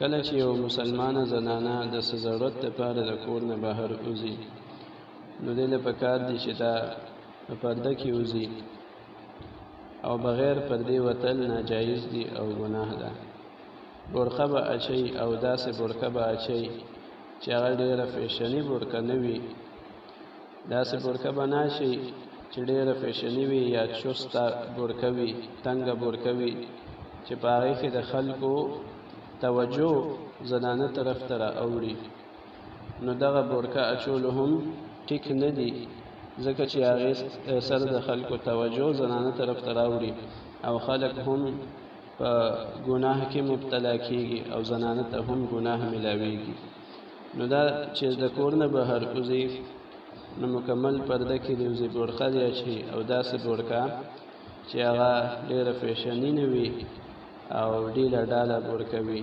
کله چې یوه مسلمانه زنانه د څه ضرورت لپاره د کور نه بهر وځي نو دې له پکار دي چې دا په پرده کې وځي او بغیر پردې وتل ناجایز دي او ګناه ده برقه به اچي او داسې برقه به اچي چې هغه ډېره فیشني برقه نه وي داسې بورکه به ناشي چې ډېره فیشني وي یا چسته بورکه وي تنګه بورکه وي چې په هغې کې د خلکو توجه زنانه طرف ته را اوړي نو دغه بورکه اچول هم ټیک نه دي ځکه چې هغې سر د خلکو توجه زنانه طرف ته راوړي او خلک هم په ګناه کې مبتلا کیږي او زنانه ته هم ګناه ملاویږي نو دا چې د کور نه بهر وځي نو مکمل پرده کې د وزې بورقه دی اچي او داسې بورقه چې هغه ډېره فیشني نه وي او ډیله ډاله بورقه وي